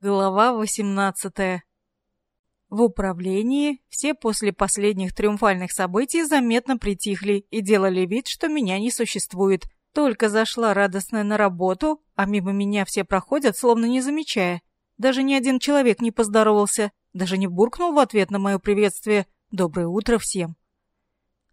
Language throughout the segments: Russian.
Глава 18. В управлении все после последних триумфальных событий заметно притихли и делали вид, что меня не существует. Только зашла радостная на работу, а мимо меня все проходят, словно не замечая. Даже ни один человек не поздоровался, даже не буркнул в ответ на мое приветствие «Доброе утро всем».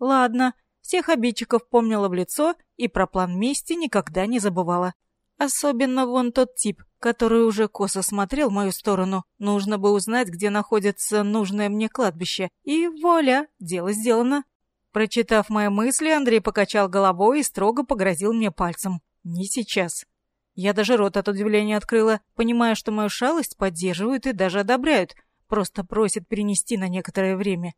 Ладно, всех обидчиков помнила в лицо и про план мести никогда не забывала. Особенно вон тот тип, который уже косо смотрел в мою сторону. Нужно бы узнать, где находится нужное мне кладбище. И вуаля, дело сделано. Прочитав мои мысли, Андрей покачал головой и строго погрозил мне пальцем. Не сейчас. Я даже рот от удивления открыла, понимая, что мою шалость поддерживают и даже одобряют, просто просят перенести на некоторое время.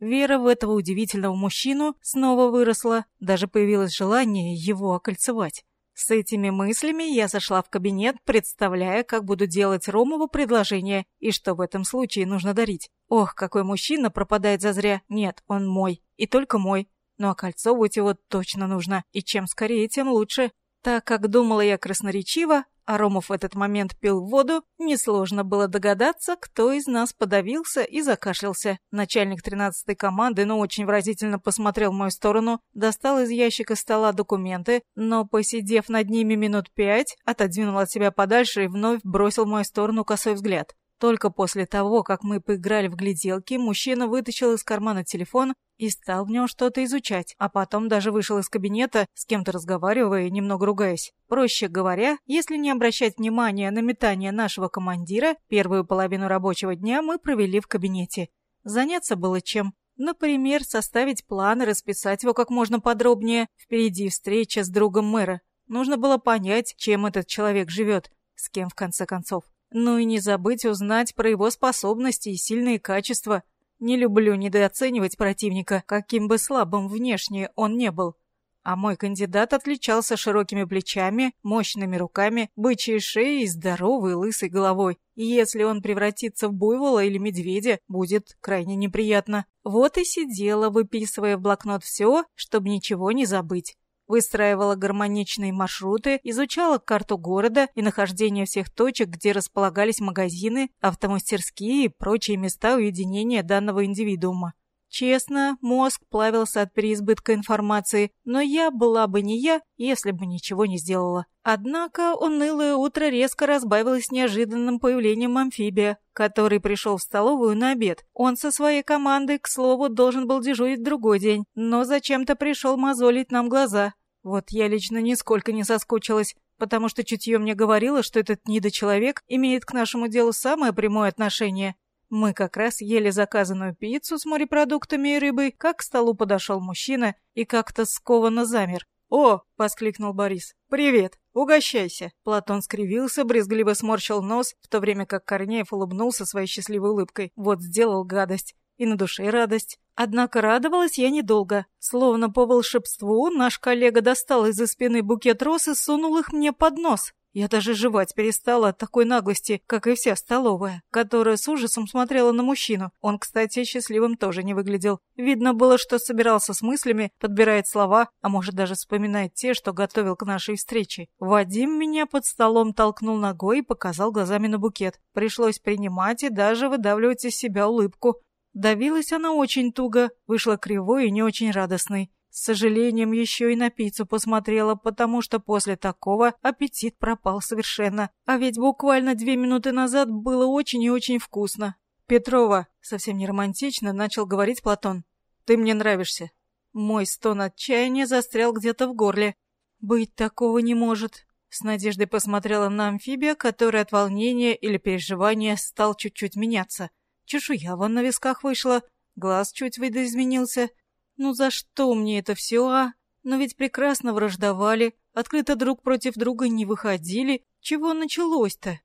Вера в этого удивительного мужчину снова выросла, даже появилось желание его окольцевать. С этими мыслями я зашла в кабинет, представляя, как буду делать Ромову предложение и что в этом случае нужно дарить. Ох, какой мужчина пропадает зазря. Нет, он мой. И только мой. Ну а кольцовывать его точно нужно. И чем скорее, тем лучше. Так как думала я красноречиво, а Ромов в этот момент пил воду, несложно было догадаться, кто из нас подавился и закашлялся. Начальник тринадцатой команды, но очень выразительно посмотрел в мою сторону, достал из ящика стола документы, но, посидев над ними минут пять, отодвинул от себя подальше и вновь бросил в мою сторону косой взгляд. Только после того, как мы поиграли в гляделки, мужчина вытащил из кармана телефон и стал в нем что-то изучать, а потом даже вышел из кабинета, с кем-то разговаривая и немного ругаясь. Проще говоря, если не обращать внимания на метание нашего командира, первую половину рабочего дня мы провели в кабинете. Заняться было чем. Например, составить план и расписать его как можно подробнее. Впереди встреча с другом мэра. Нужно было понять, чем этот человек живет, с кем в конце концов. Ну и не забыть узнать про его способности и сильные качества. Не люблю недооценивать противника, каким бы слабым внешне он не был. А мой кандидат отличался широкими плечами, мощными руками, бычьей шеей и здоровой лысой головой. И если он превратится в буйвола или медведя, будет крайне неприятно. Вот и сидела, выписывая в блокнот все, чтобы ничего не забыть выстраивала гармоничные маршруты, изучала карту города и нахождение всех точек, где располагались магазины, автомастерские и прочие места уединения данного индивидуума. Честно, мозг плавился от переизбытка информации, но я была бы не я, если бы ничего не сделала. Однако унылое утро резко разбавилось неожиданным появлением амфибия, который пришел в столовую на обед. Он со своей командой, к слову, должен был дежурить другой день, но зачем-то пришел мозолить нам глаза. Вот я лично нисколько не соскучилась, потому что чутье мне говорило, что этот недочеловек имеет к нашему делу самое прямое отношение. Мы как раз ели заказанную пиццу с морепродуктами и рыбой, как к столу подошел мужчина и как-то скованно замер. «О!» — воскликнул Борис. «Привет! Угощайся!» Платон скривился, брезгливо сморщил нос, в то время как Корнеев улыбнулся своей счастливой улыбкой. Вот сделал гадость. И на душе радость. Однако радовалась я недолго. Словно по волшебству наш коллега достал из-за спины букет роз и сунул их мне под нос. Я даже жевать перестала от такой наглости, как и вся столовая, которая с ужасом смотрела на мужчину. Он, кстати, счастливым тоже не выглядел. Видно было, что собирался с мыслями, подбирает слова, а может даже вспоминает те, что готовил к нашей встрече. Вадим меня под столом толкнул ногой и показал глазами на букет. Пришлось принимать и даже выдавливать из себя улыбку. Давилась она очень туго, вышла кривой и не очень радостной. С сожалением еще и на пиццу посмотрела, потому что после такого аппетит пропал совершенно. А ведь буквально две минуты назад было очень и очень вкусно. «Петрова», — совсем не романтично, начал говорить Платон. «Ты мне нравишься». Мой стон отчаяния застрял где-то в горле. «Быть такого не может». С надеждой посмотрела на амфибия, который от волнения или переживания стал чуть-чуть меняться. Чешуя вон на висках вышла, глаз чуть видоизменился. Ну за что мне это все, а? Но ведь прекрасно враждовали, открыто друг против друга не выходили. Чего началось-то?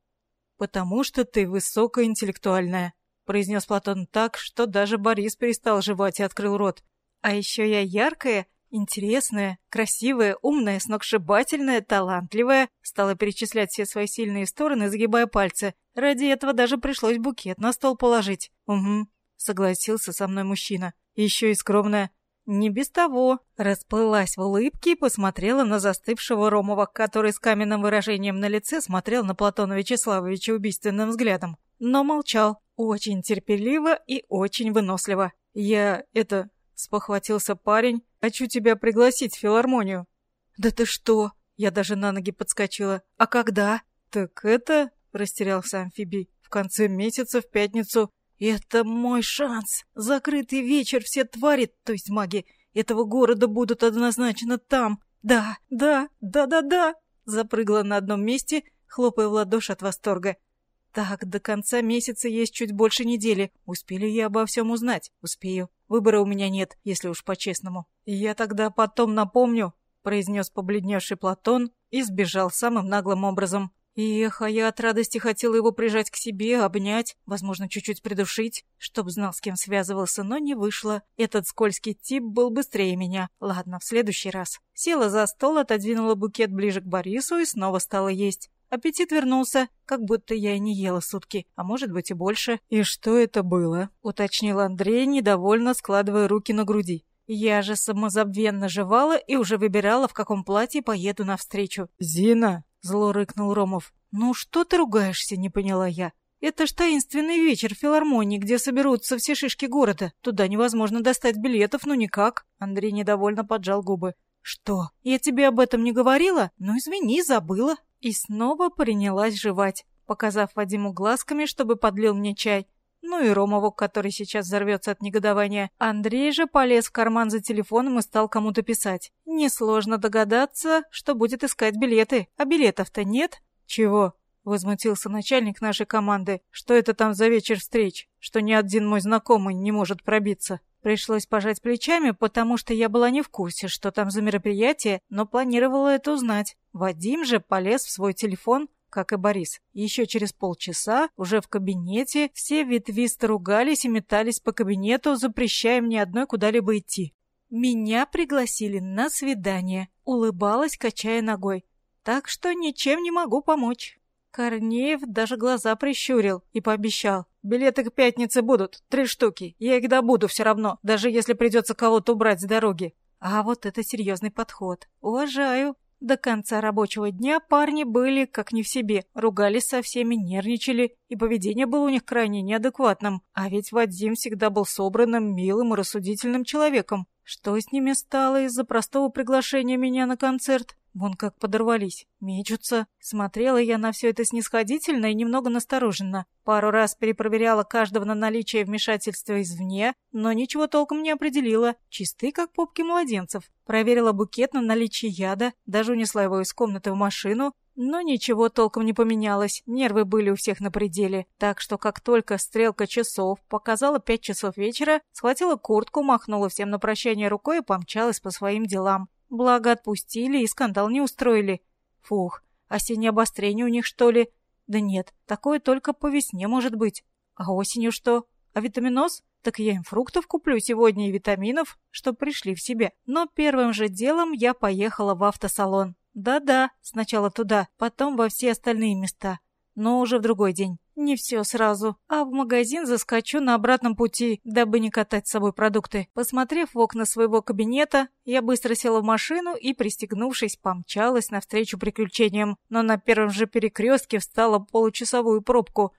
Потому что ты высокоинтеллектуальная, произнес Платон так, что даже Борис перестал жевать и открыл рот. А еще я яркая, интересная, красивая, умная, сногсшибательная, талантливая, стала перечислять все свои сильные стороны, загибая пальцы. Ради этого даже пришлось букет на стол положить. Угу, согласился со мной мужчина. Еще и скромная. Не без того. Расплылась в улыбке и посмотрела на застывшего Ромова, который с каменным выражением на лице смотрел на Платона Вячеславовича убийственным взглядом. Но молчал. Очень терпеливо и очень выносливо. «Я... это...» — спохватился парень. «Хочу тебя пригласить в филармонию». «Да ты что?» Я даже на ноги подскочила. «А когда?» «Так это...» — растерялся амфибий. «В конце месяца, в пятницу. Это мой шанс. Закрытый вечер, все твари, то есть маги, этого города будут однозначно там. Да, да, да-да-да!» Запрыгала на одном месте, хлопая в ладоши от восторга. «Так, до конца месяца есть чуть больше недели. Успели я обо всем узнать? Успею. Выбора у меня нет, если уж по-честному. Я тогда потом напомню», — произнес побледневший Платон и сбежал самым наглым образом. Эх, а я от радости хотела его прижать к себе, обнять, возможно, чуть-чуть придушить, чтоб знал, с кем связывался, но не вышло. Этот скользкий тип был быстрее меня. Ладно, в следующий раз. Села за стол, отодвинула букет ближе к Борису и снова стала есть. Аппетит вернулся, как будто я и не ела сутки, а может быть и больше. «И что это было?» — уточнил Андрей, недовольно складывая руки на груди. Я же самозабвенно жевала и уже выбирала, в каком платье поеду навстречу. «Зина!» — зло рыкнул Ромов. «Ну что ты ругаешься?» — не поняла я. «Это ж таинственный вечер филармонии, где соберутся все шишки города. Туда невозможно достать билетов, ну никак». Андрей недовольно поджал губы. «Что? Я тебе об этом не говорила? Ну извини, забыла». И снова принялась жевать, показав Вадиму глазками, чтобы подлил мне чай. Ну и Ромову, который сейчас взорвется от негодования. Андрей же полез в карман за телефоном и стал кому-то писать. Несложно догадаться, что будет искать билеты. А билетов-то нет. Чего? Возмутился начальник нашей команды. Что это там за вечер встреч? Что ни один мой знакомый не может пробиться. Пришлось пожать плечами, потому что я была не в курсе, что там за мероприятие, но планировала это узнать. Вадим же полез в свой телефон, как и Борис. Еще через полчаса, уже в кабинете, все ветвисто ругались и метались по кабинету, запрещая мне одной куда-либо идти. Меня пригласили на свидание, улыбалась, качая ногой. Так что ничем не могу помочь. Корнеев даже глаза прищурил и пообещал. «Билеты к пятнице будут, три штуки. Я их добуду все равно, даже если придется кого-то убрать с дороги». А вот это серьезный подход. Уважаю. До конца рабочего дня парни были как не в себе, ругались со всеми, нервничали, и поведение было у них крайне неадекватным. А ведь Вадим всегда был собранным, милым и рассудительным человеком. Что с ними стало из-за простого приглашения меня на концерт? Вон как подорвались, мечутся. Смотрела я на все это снисходительно и немного настороженно. Пару раз перепроверяла каждого на наличие вмешательства извне, но ничего толком не определила. Чисты, как попки младенцев. Проверила букет на наличие яда, даже унесла его из комнаты в машину, но ничего толком не поменялось, нервы были у всех на пределе. Так что как только стрелка часов показала пять часов вечера, схватила куртку, махнула всем на прощание рукой и помчалась по своим делам. Благо отпустили и скандал не устроили. Фух, осеннее обострение у них, что ли? Да нет, такое только по весне может быть. А осенью что? А витаминоз? Так я им фруктов куплю сегодня и витаминов, чтоб пришли в себя. Но первым же делом я поехала в автосалон. Да-да, сначала туда, потом во все остальные места. Но уже в другой день. Не все сразу. А в магазин заскочу на обратном пути, дабы не катать с собой продукты. Посмотрев в окна своего кабинета, я быстро села в машину и, пристегнувшись, помчалась навстречу приключениям. Но на первом же перекрестке встала получасовую пробку.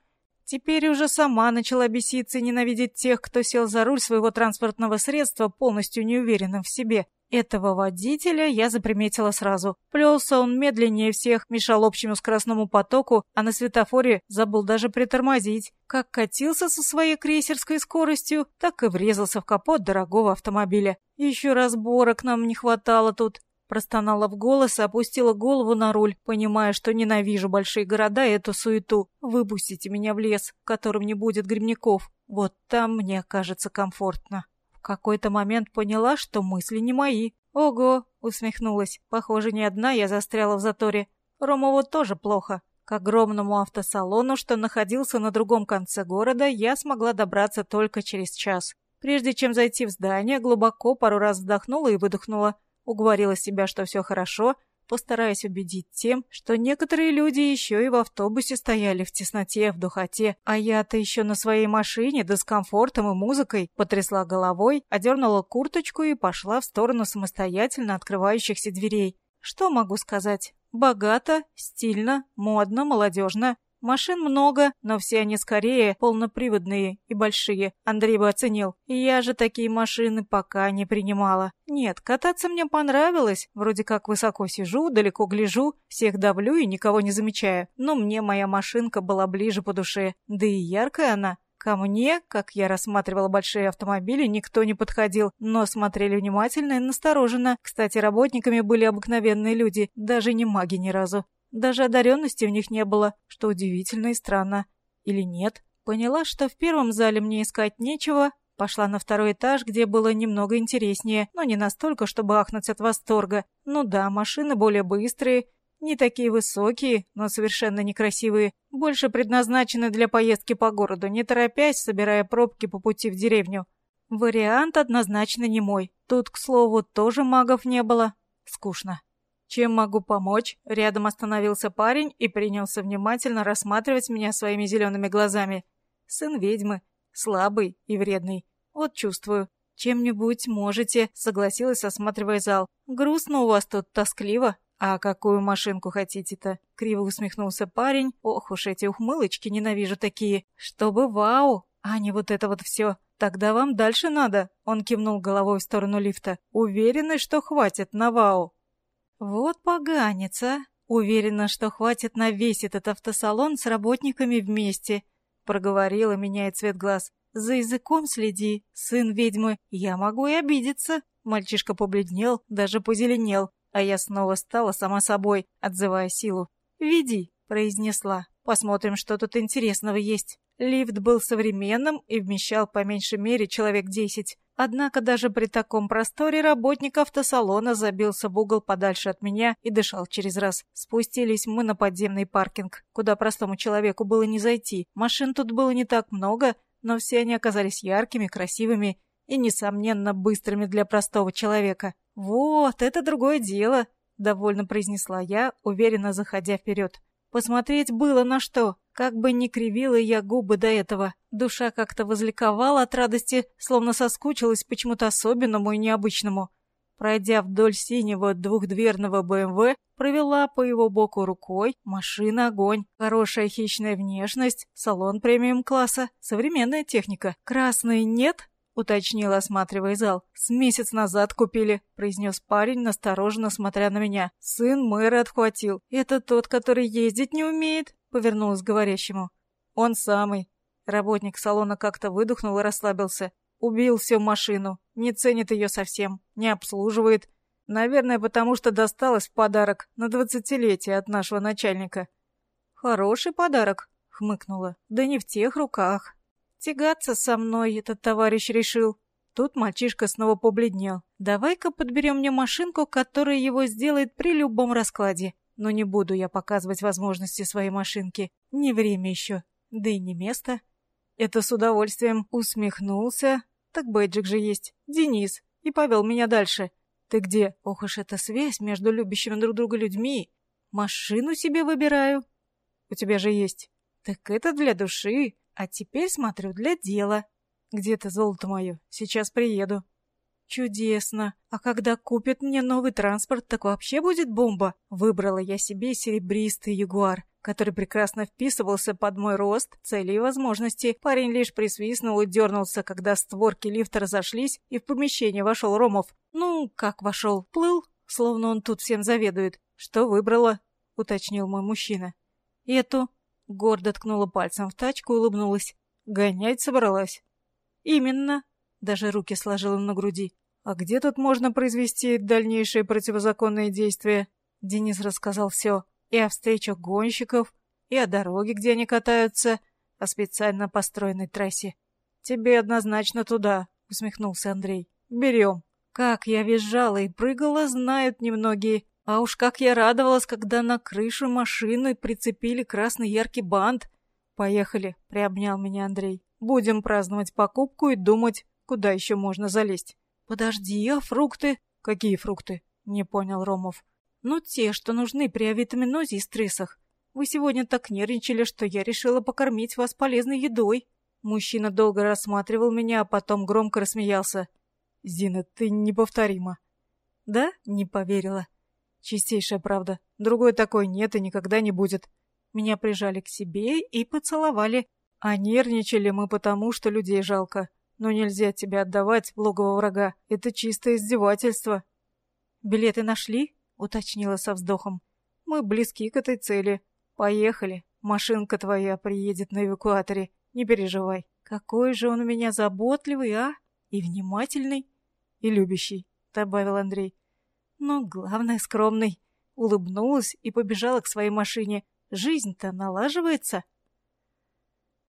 Теперь уже сама начала беситься и ненавидеть тех, кто сел за руль своего транспортного средства, полностью неуверенным в себе. Этого водителя я заприметила сразу. Плелся он медленнее всех, мешал общему скоростному потоку, а на светофоре забыл даже притормозить. Как катился со своей крейсерской скоростью, так и врезался в капот дорогого автомобиля. Еще разборок нам не хватало тут. Простонала в голос и опустила голову на руль, понимая, что ненавижу большие города и эту суету. Выпустите меня в лес, в котором не будет грибников. Вот там мне кажется комфортно какой-то момент поняла, что мысли не мои. «Ого!» — усмехнулась. «Похоже, не одна я застряла в заторе. Ромову тоже плохо. К огромному автосалону, что находился на другом конце города, я смогла добраться только через час. Прежде чем зайти в здание, глубоко пару раз вздохнула и выдохнула. Уговорила себя, что все хорошо, постараясь убедить тем, что некоторые люди еще и в автобусе стояли в тесноте, в духоте, а я-то еще на своей машине, да с комфортом и музыкой, потрясла головой, одернула курточку и пошла в сторону самостоятельно открывающихся дверей. Что могу сказать? Богато, стильно, модно, молодежно. Машин много, но все они скорее полноприводные и большие. Андрей бы оценил. Я же такие машины пока не принимала. Нет, кататься мне понравилось. Вроде как высоко сижу, далеко гляжу, всех давлю и никого не замечаю. Но мне моя машинка была ближе по душе. Да и яркая она. Ко мне, как я рассматривала большие автомобили, никто не подходил, но смотрели внимательно и настороженно. Кстати, работниками были обыкновенные люди, даже не маги ни разу. Даже одаренности у них не было, что удивительно и странно. Или нет? Поняла, что в первом зале мне искать нечего, пошла на второй этаж, где было немного интереснее, но не настолько, чтобы ахнуть от восторга. Ну да, машины более быстрые, не такие высокие, но совершенно некрасивые, больше предназначены для поездки по городу, не торопясь, собирая пробки по пути в деревню. Вариант однозначно не мой. Тут, к слову, тоже магов не было. Скучно. «Чем могу помочь?» Рядом остановился парень и принялся внимательно рассматривать меня своими зелеными глазами. «Сын ведьмы. Слабый и вредный. Вот чувствую. Чем-нибудь можете», — согласилась, осматривая зал. «Грустно у вас тут, тоскливо». «А какую машинку хотите-то?» — криво усмехнулся парень. «Ох уж эти ухмылочки, ненавижу такие. Чтобы вау, а не вот это вот все. Тогда вам дальше надо». Он кивнул головой в сторону лифта. «Уверены, что хватит на вау?» Вот поганец, а! Уверена, что хватит на весь этот автосалон с работниками вместе. Проговорила, меняя цвет глаз. За языком следи, сын ведьмы. Я могу и обидеться. Мальчишка побледнел, даже позеленел. А я снова стала сама собой, отзывая силу. «Веди», — произнесла. «Посмотрим, что тут интересного есть». Лифт был современным и вмещал по меньшей мере человек десять. Однако даже при таком просторе работник автосалона забился в угол подальше от меня и дышал через раз. Спустились мы на подземный паркинг, куда простому человеку было не зайти. Машин тут было не так много, но все они оказались яркими, красивыми и, несомненно, быстрыми для простого человека. «Вот, это другое дело», — довольно произнесла я, уверенно заходя вперед. Посмотреть было на что. Как бы ни кривила я губы до этого, душа как-то возликовала от радости, словно соскучилась почему-то особенному и необычному. Пройдя вдоль синего двухдверного БМВ, провела по его боку рукой, машина огонь, хорошая хищная внешность, салон премиум-класса, современная техника. Красный нет? — уточнил, осматривая зал. «С месяц назад купили», — произнес парень, настороженно смотря на меня. «Сын мэра отхватил. Это тот, который ездить не умеет?» — повернулась к говорящему. «Он самый». Работник салона как-то выдохнул и расслабился. Убил всю машину. Не ценит ее совсем. Не обслуживает. Наверное, потому что досталось в подарок на двадцатилетие от нашего начальника. «Хороший подарок», — хмыкнула. «Да не в тех руках». Тягаться со мной этот товарищ решил. Тут мальчишка снова побледнел. «Давай-ка подберем мне машинку, которая его сделает при любом раскладе. Но не буду я показывать возможности своей машинки. Не время еще. Да и не место». Это с удовольствием усмехнулся. Так бэджик же есть. Денис. И повел меня дальше. «Ты где?» Ох уж эта связь между любящими друг друга людьми. Машину себе выбираю. У тебя же есть. Так это для души. А теперь смотрю для дела. Где-то золото мое. Сейчас приеду. Чудесно. А когда купят мне новый транспорт, так вообще будет бомба. Выбрала я себе серебристый ягуар, который прекрасно вписывался под мой рост, цели и возможности. Парень лишь присвистнул и дернулся, когда створки лифта разошлись, и в помещение вошел Ромов. Ну, как вошел? Плыл, словно он тут всем заведует. Что выбрала? Уточнил мой мужчина. Эту. Гордо ткнула пальцем в тачку и улыбнулась. «Гонять собралась?» «Именно». Даже руки сложила на груди. «А где тут можно произвести дальнейшие противозаконные действия?» Денис рассказал все. И о встречах гонщиков, и о дороге, где они катаются, о специально построенной трассе. «Тебе однозначно туда», — усмехнулся Андрей. «Берем». Как я визжала и прыгала, знают немногие. А уж как я радовалась, когда на крышу машины прицепили красный яркий бант. «Поехали», — приобнял меня Андрей. «Будем праздновать покупку и думать, куда еще можно залезть». «Подожди, а фрукты?» «Какие фрукты?» — не понял Ромов. Ну, те, что нужны при авитаминозе и стрессах. Вы сегодня так нервничали, что я решила покормить вас полезной едой. Мужчина долго рассматривал меня, а потом громко рассмеялся. Зина, ты неповторима. Да? Не поверила. Чистейшая правда. Другой такой нет и никогда не будет. Меня прижали к себе и поцеловали. А нервничали мы потому, что людей жалко. Но нельзя тебя отдавать в логово врага. Это чистое издевательство. Билеты нашли? Уточнила со вздохом. Мы близки к этой цели. Поехали. Машинка твоя приедет на эвакуаторе. Не переживай. Какой же он у меня заботливый, а? И внимательный, и любящий, добавил Андрей. Но главное, скромный. Улыбнулась и побежала к своей машине. Жизнь-то налаживается.